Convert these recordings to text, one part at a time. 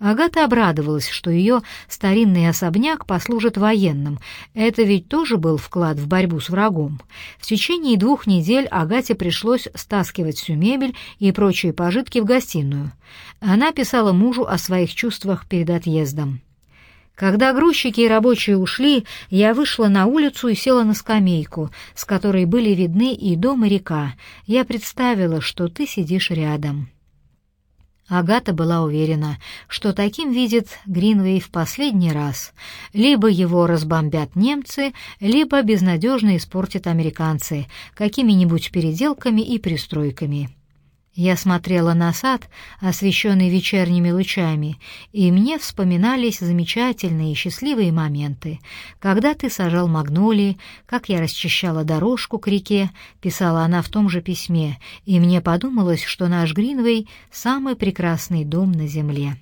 Агата обрадовалась, что ее старинный особняк послужит военным. Это ведь тоже был вклад в борьбу с врагом. В течение двух недель Агате пришлось стаскивать всю мебель и прочие пожитки в гостиную. Она писала мужу о своих чувствах перед отъездом. Когда грузчики и рабочие ушли, я вышла на улицу и села на скамейку, с которой были видны и дом, и река. Я представила, что ты сидишь рядом. Агата была уверена, что таким видит Гринвей в последний раз. Либо его разбомбят немцы, либо безнадежно испортят американцы какими-нибудь переделками и пристройками. Я смотрела на сад, освещенный вечерними лучами, и мне вспоминались замечательные и счастливые моменты, когда ты сажал магнолии, как я расчищала дорожку к реке, писала она в том же письме, и мне подумалось, что наш Гринвей — самый прекрасный дом на земле.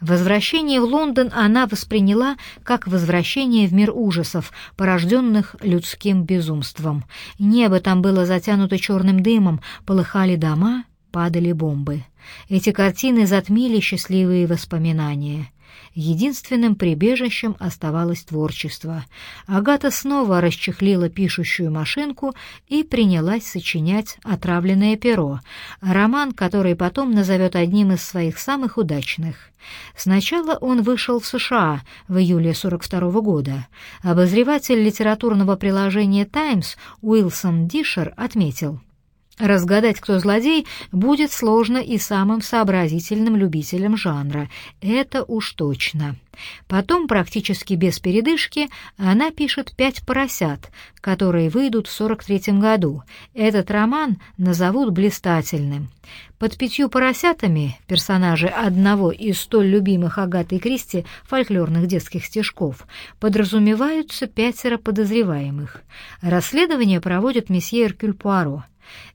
Возвращение в Лондон она восприняла как возвращение в мир ужасов, порожденных людским безумством. Небо там было затянуто черным дымом, полыхали дома, падали бомбы. Эти картины затмили счастливые воспоминания. Единственным прибежищем оставалось творчество. Агата снова расчехлила пишущую машинку и принялась сочинять «Отравленное перо», роман, который потом назовет одним из своих самых удачных. Сначала он вышел в США в июле 42 -го года. Обозреватель литературного приложения «Таймс» Уилсон Дишер отметил — Разгадать, кто злодей, будет сложно и самым сообразительным любителям жанра. Это уж точно. Потом, практически без передышки, она пишет «Пять поросят», которые выйдут в 43-м году. Этот роман назовут блистательным. Под «Пятью поросятами» персонажи одного из столь любимых Агатой Кристи фольклорных детских стишков подразумеваются пятеро подозреваемых. Расследование проводит месье Эркюль Пуаро.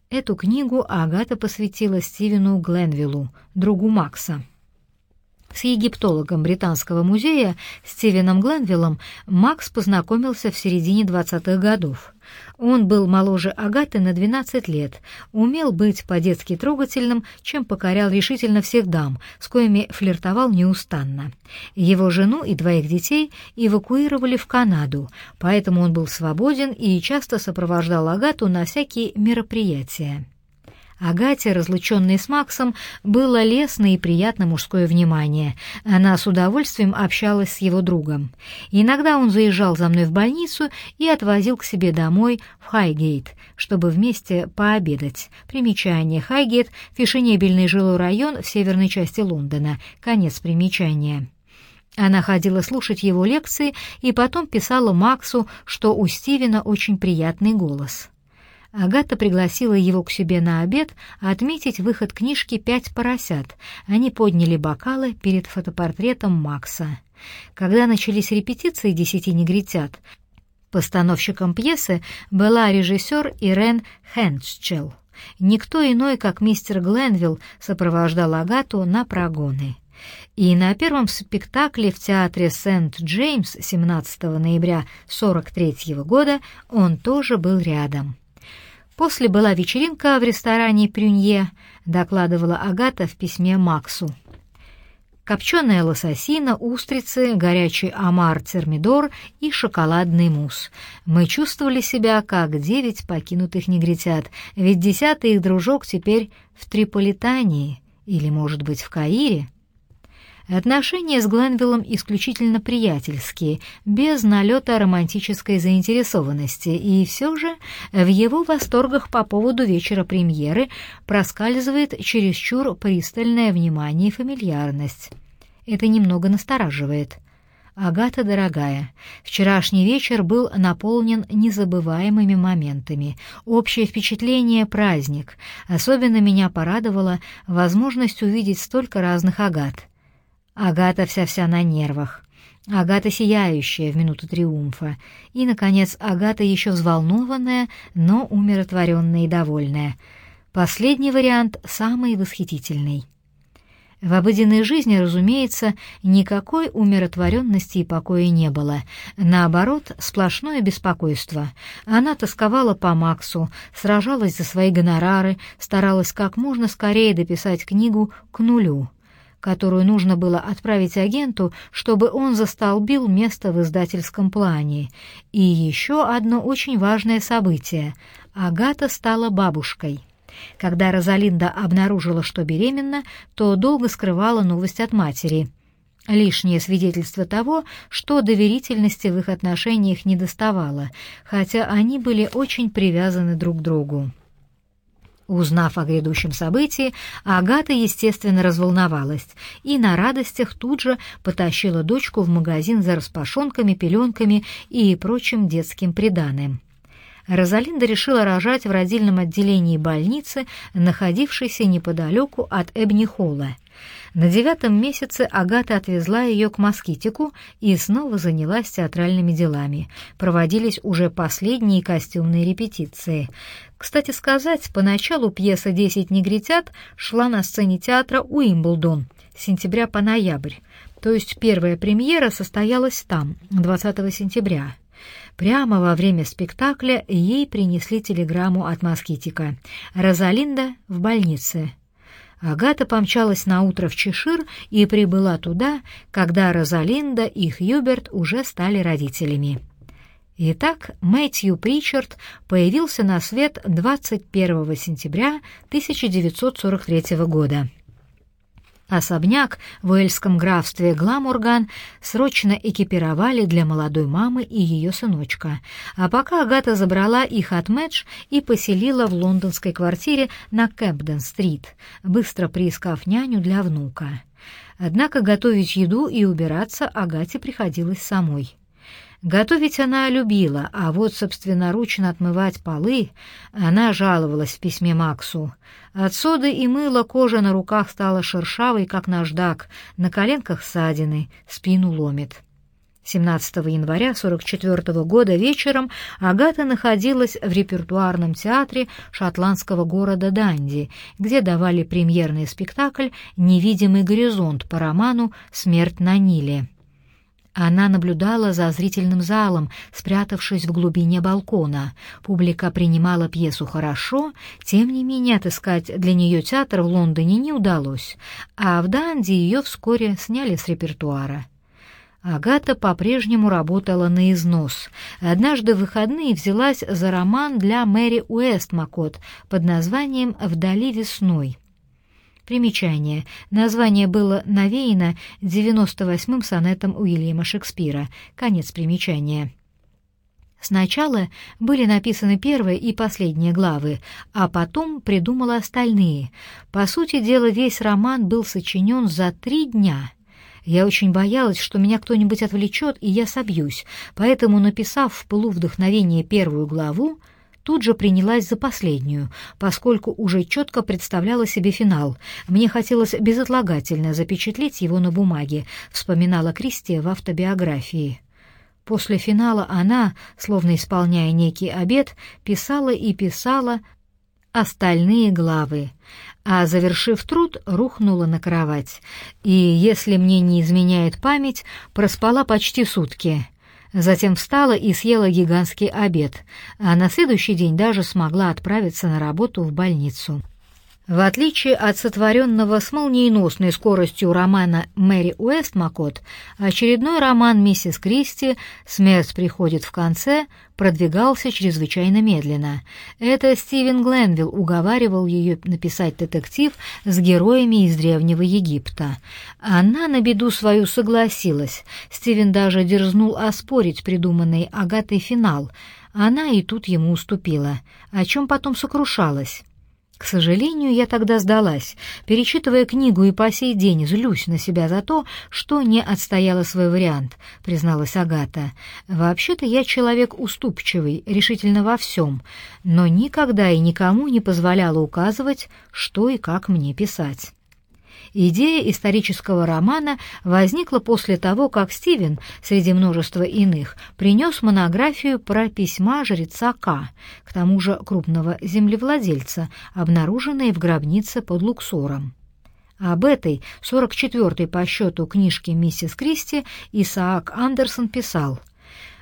Эту книгу Агата посвятила Стивену Гленвиллу, другу Макса. С египтологом Британского музея Стивеном Гленвиллом Макс познакомился в середине 20-х годов. Он был моложе Агаты на 12 лет, умел быть по-детски трогательным, чем покорял решительно всех дам, с коими флиртовал неустанно. Его жену и двоих детей эвакуировали в Канаду, поэтому он был свободен и часто сопровождал Агату на всякие мероприятия. Агате, разлученной с Максом, было лестно и приятно мужское внимание. Она с удовольствием общалась с его другом. Иногда он заезжал за мной в больницу и отвозил к себе домой в Хайгейт, чтобы вместе пообедать. Примечание. Хайгейт — фешенебельный жилой район в северной части Лондона. Конец примечания. Она ходила слушать его лекции и потом писала Максу, что у Стивена очень приятный голос. Агата пригласила его к себе на обед отметить выход книжки «Пять поросят». Они подняли бокалы перед фотопортретом Макса. Когда начались репетиции «Десяти негритят», постановщиком пьесы была режиссер Ирен Хенчел. Никто иной, как мистер Гленвилл, сопровождал Агату на прогоны. И на первом спектакле в театре Сент-Джеймс 17 ноября 43 года он тоже был рядом. После была вечеринка в ресторане «Прюнье», докладывала Агата в письме Максу. Копченая лососина, устрицы, горячий омар термидор и шоколадный мусс. Мы чувствовали себя как девять покинутых негритят, ведь десятый их дружок теперь в Триполитании или, может быть, в Каире. Отношения с Гленвиллом исключительно приятельские, без налета романтической заинтересованности, и все же в его восторгах по поводу вечера премьеры проскальзывает чересчур пристальное внимание и фамильярность. Это немного настораживает. «Агата, дорогая, вчерашний вечер был наполнен незабываемыми моментами. Общее впечатление — праздник. Особенно меня порадовала возможность увидеть столько разных Агат». Агата вся-вся на нервах. Агата сияющая в минуту триумфа. И, наконец, Агата еще взволнованная, но умиротворенная и довольная. Последний вариант самый восхитительный. В обыденной жизни, разумеется, никакой умиротворенности и покоя не было. Наоборот, сплошное беспокойство. Она тосковала по Максу, сражалась за свои гонорары, старалась как можно скорее дописать книгу к нулю — которую нужно было отправить агенту, чтобы он застолбил место в издательском плане. И еще одно очень важное событие. Агата стала бабушкой. Когда Розалинда обнаружила, что беременна, то долго скрывала новость от матери. Лишнее свидетельство того, что доверительности в их отношениях не доставало, хотя они были очень привязаны друг к другу. Узнав о грядущем событии, Агата, естественно, разволновалась и на радостях тут же потащила дочку в магазин за распашонками, пеленками и прочим детским приданым. Розалинда решила рожать в родильном отделении больницы, находившейся неподалеку от Эбни-Холла. На девятом месяце Агата отвезла ее к москитику и снова занялась театральными делами. Проводились уже последние костюмные репетиции. Кстати сказать, поначалу пьеса «Десять негритят» шла на сцене театра Уимблдон с сентября по ноябрь, то есть первая премьера состоялась там, 20 сентября. Прямо во время спектакля ей принесли телеграмму от москитика. «Розалинда в больнице». Агата помчалась на утро в Чешир и прибыла туда, когда Розалинда и Хьюберт уже стали родителями. Итак, Мэтью Причард появился на свет 21 сентября 1943 года. Особняк в уэльском графстве Гламурган срочно экипировали для молодой мамы и ее сыночка, а пока Агата забрала их от Мэдж и поселила в лондонской квартире на Кэмпден-стрит, быстро приискав няню для внука. Однако готовить еду и убираться Агате приходилось самой. Готовить она любила, а вот собственноручно отмывать полы она жаловалась в письме Максу. От соды и мыла кожа на руках стала шершавой, как наждак, на коленках ссадины, спину ломит. 17 января 44 года вечером Агата находилась в репертуарном театре шотландского города Данди, где давали премьерный спектакль «Невидимый горизонт» по роману «Смерть на Ниле». Она наблюдала за зрительным залом, спрятавшись в глубине балкона. Публика принимала пьесу хорошо, тем не менее отыскать для нее театр в Лондоне не удалось, а в Данди ее вскоре сняли с репертуара. Агата по-прежнему работала на износ. Однажды в выходные взялась за роман для Мэри Уэстмакот под названием «Вдали весной». Примечание. Название было навеяно 98-м сонетом Уильяма Шекспира. Конец примечания. Сначала были написаны первые и последние главы, а потом придумала остальные. По сути дела, весь роман был сочинен за три дня. Я очень боялась, что меня кто-нибудь отвлечет, и я собьюсь, поэтому, написав в пылу вдохновения первую главу, тут же принялась за последнюю, поскольку уже четко представляла себе финал. Мне хотелось безотлагательно запечатлеть его на бумаге, вспоминала Кристия в автобиографии. После финала она, словно исполняя некий обет, писала и писала остальные главы, а, завершив труд, рухнула на кровать. И, если мне не изменяет память, проспала почти сутки — Затем встала и съела гигантский обед, а на следующий день даже смогла отправиться на работу в больницу. В отличие от сотворенного с молниеносной скоростью романа Мэри Уэстмакот, очередной роман «Миссис Кристи. Смерть приходит в конце» продвигался чрезвычайно медленно. Это Стивен Гленвилл уговаривал ее написать детектив с героями из Древнего Египта. Она на беду свою согласилась. Стивен даже дерзнул оспорить придуманный Агатой финал. Она и тут ему уступила, о чем потом сокрушалась. К сожалению, я тогда сдалась. Перечитывая книгу и по сей день злюсь на себя за то, что не отстояла свой вариант, призналась Агата. Вообще-то я человек уступчивый, решительно во всем, но никогда и никому не позволяла указывать, что и как мне писать. Идея исторического романа возникла после того, как Стивен, среди множества иных, принес монографию про письма жреца К, к тому же крупного землевладельца, обнаруженные в гробнице под Луксором. Об этой, 44-й по счету книжке «Миссис Кристи» Исаак Андерсон писал –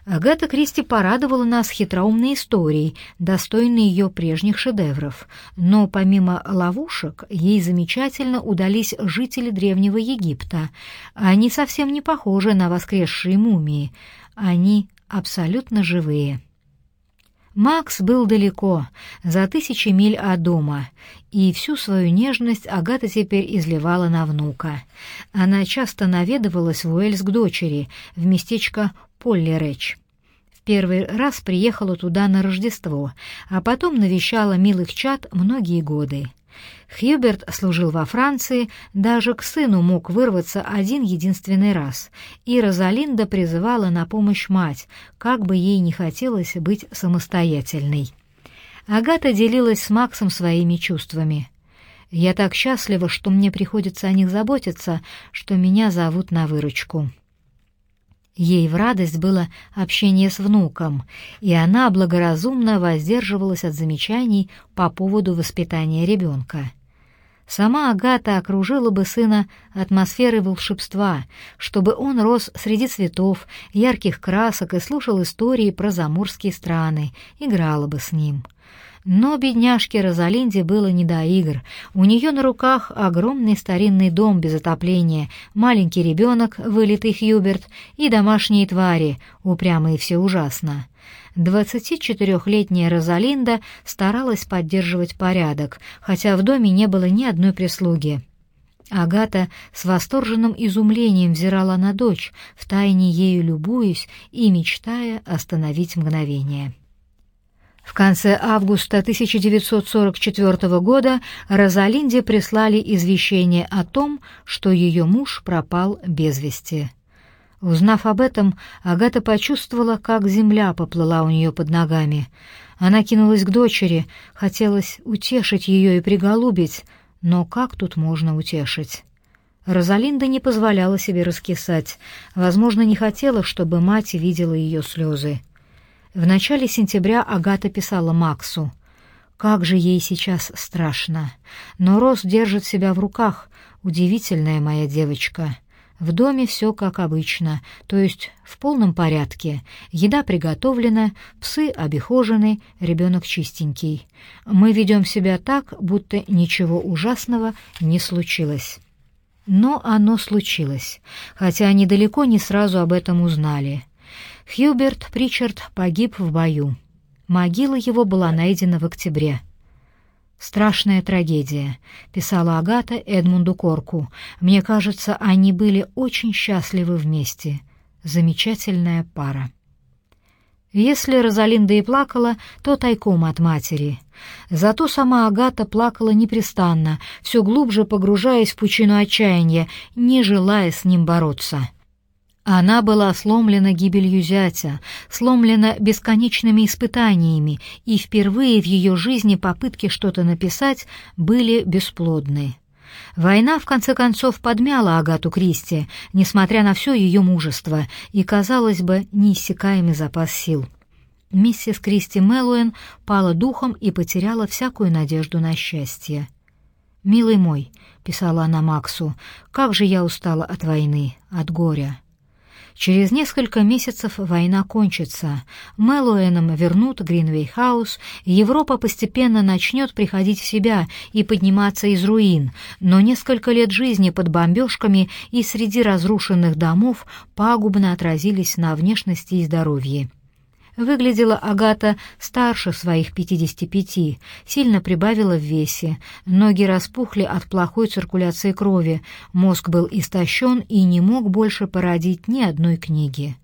Агата Кристи порадовала нас хитроумной историей, достойной ее прежних шедевров, но помимо ловушек ей замечательно удались жители Древнего Египта. Они совсем не похожи на воскресшие мумии, они абсолютно живые. Макс был далеко, за тысячи миль от дома, и всю свою нежность Агата теперь изливала на внука. Она часто наведывалась в Уэльс к дочери, в местечко Полли-Рэч. В первый раз приехала туда на Рождество, а потом навещала милых чад многие годы. Хьюберт служил во Франции, даже к сыну мог вырваться один единственный раз, и Розалинда призывала на помощь мать, как бы ей не хотелось быть самостоятельной. Агата делилась с Максом своими чувствами. «Я так счастлива, что мне приходится о них заботиться, что меня зовут на выручку». Ей в радость было общение с внуком, и она благоразумно воздерживалась от замечаний по поводу воспитания ребенка. Сама Агата окружила бы сына атмосферой волшебства, чтобы он рос среди цветов, ярких красок и слушал истории про заморские страны, играла бы с ним — но бедняжке Розалинде было не до игр. У нее на руках огромный старинный дом без отопления, маленький ребенок, вылитый Хьюберт, и домашние твари, упрямые все ужасно. Двадцати четырехлетняя Розалинда старалась поддерживать порядок, хотя в доме не было ни одной прислуги. Агата с восторженным изумлением взирала на дочь, втайне ею любуясь и мечтая остановить мгновение. В конце августа 1944 года Розалинде прислали извещение о том, что ее муж пропал без вести. Узнав об этом, Агата почувствовала, как земля поплыла у нее под ногами. Она кинулась к дочери, хотелось утешить ее и приголубить, но как тут можно утешить? Розалинда не позволяла себе раскисать, возможно, не хотела, чтобы мать видела ее слезы. В начале сентября Агата писала Максу. Как же ей сейчас страшно. Но Рос держит себя в руках. Удивительная моя девочка. В доме все как обычно, то есть в полном порядке. Еда приготовлена, псы обихожены, ребенок чистенький. Мы ведем себя так, будто ничего ужасного не случилось. Но оно случилось, хотя они далеко не сразу об этом узнали. Хьюберт Причард погиб в бою. Могила его была найдена в октябре. «Страшная трагедия», — писала Агата Эдмунду Корку. «Мне кажется, они были очень счастливы вместе. Замечательная пара». Если Розалинда и плакала, то тайком от матери. Зато сама Агата плакала непрестанно, все глубже погружаясь в пучину отчаяния, не желая с ним бороться. Она была сломлена гибелью зятя, сломлена бесконечными испытаниями, и впервые в ее жизни попытки что-то написать были бесплодны. Война, в конце концов, подмяла Агату Кристи, несмотря на все ее мужество и, казалось бы, неиссякаемый запас сил. Миссис Кристи Мэллоуэн пала духом и потеряла всякую надежду на счастье. «Милый мой», — писала она Максу, — «как же я устала от войны, от горя». Через несколько месяцев война кончится, Мэллоуэнам вернут Гринвей-хаус, Европа постепенно начнет приходить в себя и подниматься из руин, но несколько лет жизни под бомбежками и среди разрушенных домов пагубно отразились на внешности и здоровье. Выглядела Агата старше своих 55, сильно прибавила в весе, ноги распухли от плохой циркуляции крови, мозг был истощен и не мог больше породить ни одной книги.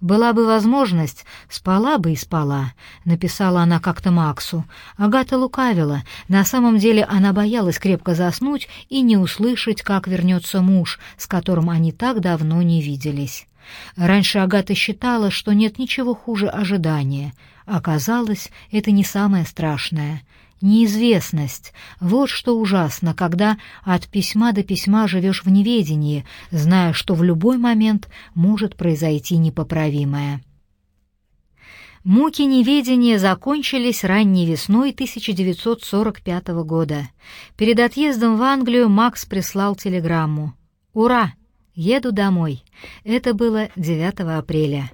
«Была бы возможность, спала бы и спала», — написала она как-то Максу. Агата лукавила. На самом деле она боялась крепко заснуть и не услышать, как вернется муж, с которым они так давно не виделись. Раньше Агата считала, что нет ничего хуже ожидания. Оказалось, это не самое страшное. Неизвестность — вот что ужасно, когда от письма до письма живешь в неведении, зная, что в любой момент может произойти непоправимое. Муки неведения закончились ранней весной 1945 года. Перед отъездом в Англию Макс прислал телеграмму. «Ура! Еду домой. Это было 9 апреля.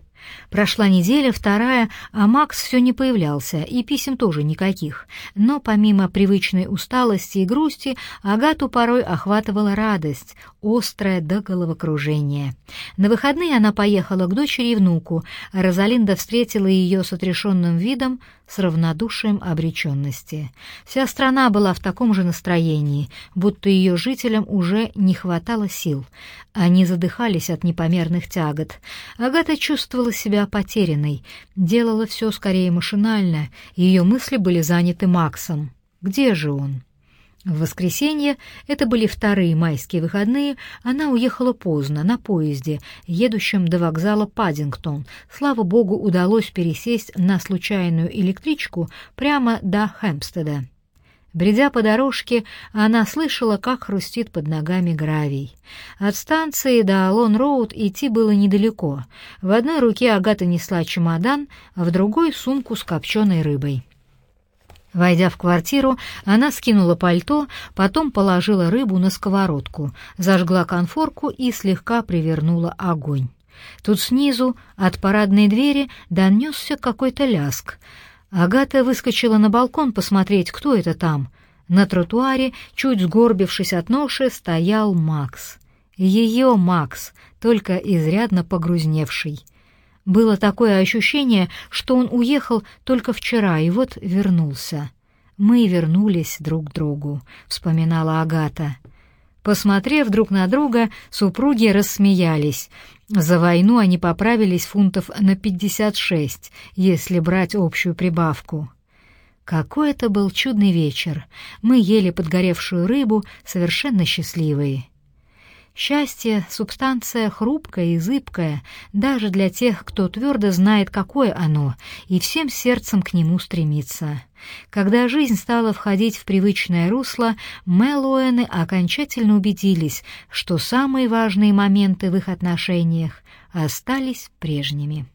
Прошла неделя, вторая, а Макс все не появлялся, и писем тоже никаких. Но помимо привычной усталости и грусти, Агату порой охватывала радость, острая до головокружения. На выходные она поехала к дочери и внуку, а Розалинда встретила ее с отрешенным видом, с равнодушием обреченности. Вся страна была в таком же настроении, будто ее жителям уже не хватало сил. Они задыхались от непомерных тягот. Агата чувствовала себя потерянной, делала все скорее машинально, ее мысли были заняты Максом. Где же он? В воскресенье, это были вторые майские выходные, она уехала поздно, на поезде, едущем до вокзала Паддингтон. Слава богу, удалось пересесть на случайную электричку прямо до Хэмпстеда. Бредя по дорожке, она слышала, как хрустит под ногами гравий. От станции до Алон-Роуд идти было недалеко. В одной руке Агата несла чемодан, а в другой — сумку с копченой рыбой. Войдя в квартиру, она скинула пальто, потом положила рыбу на сковородку, зажгла конфорку и слегка привернула огонь. Тут снизу, от парадной двери, донесся какой-то ляск — Агата выскочила на балкон посмотреть, кто это там. На тротуаре, чуть сгорбившись от ноши, стоял Макс. Ее Макс, только изрядно погрузневший. Было такое ощущение, что он уехал только вчера и вот вернулся. «Мы вернулись друг к другу», — вспоминала Агата. Посмотрев друг на друга, супруги рассмеялись. За войну они поправились фунтов на 56, если брать общую прибавку. Какой это был чудный вечер. Мы ели подгоревшую рыбу, совершенно счастливые. Счастье — субстанция хрупкая и зыбкая, даже для тех, кто твердо знает, какое оно, и всем сердцем к нему стремится. Когда жизнь стала входить в привычное русло, Мэллоуэны окончательно убедились, что самые важные моменты в их отношениях остались прежними.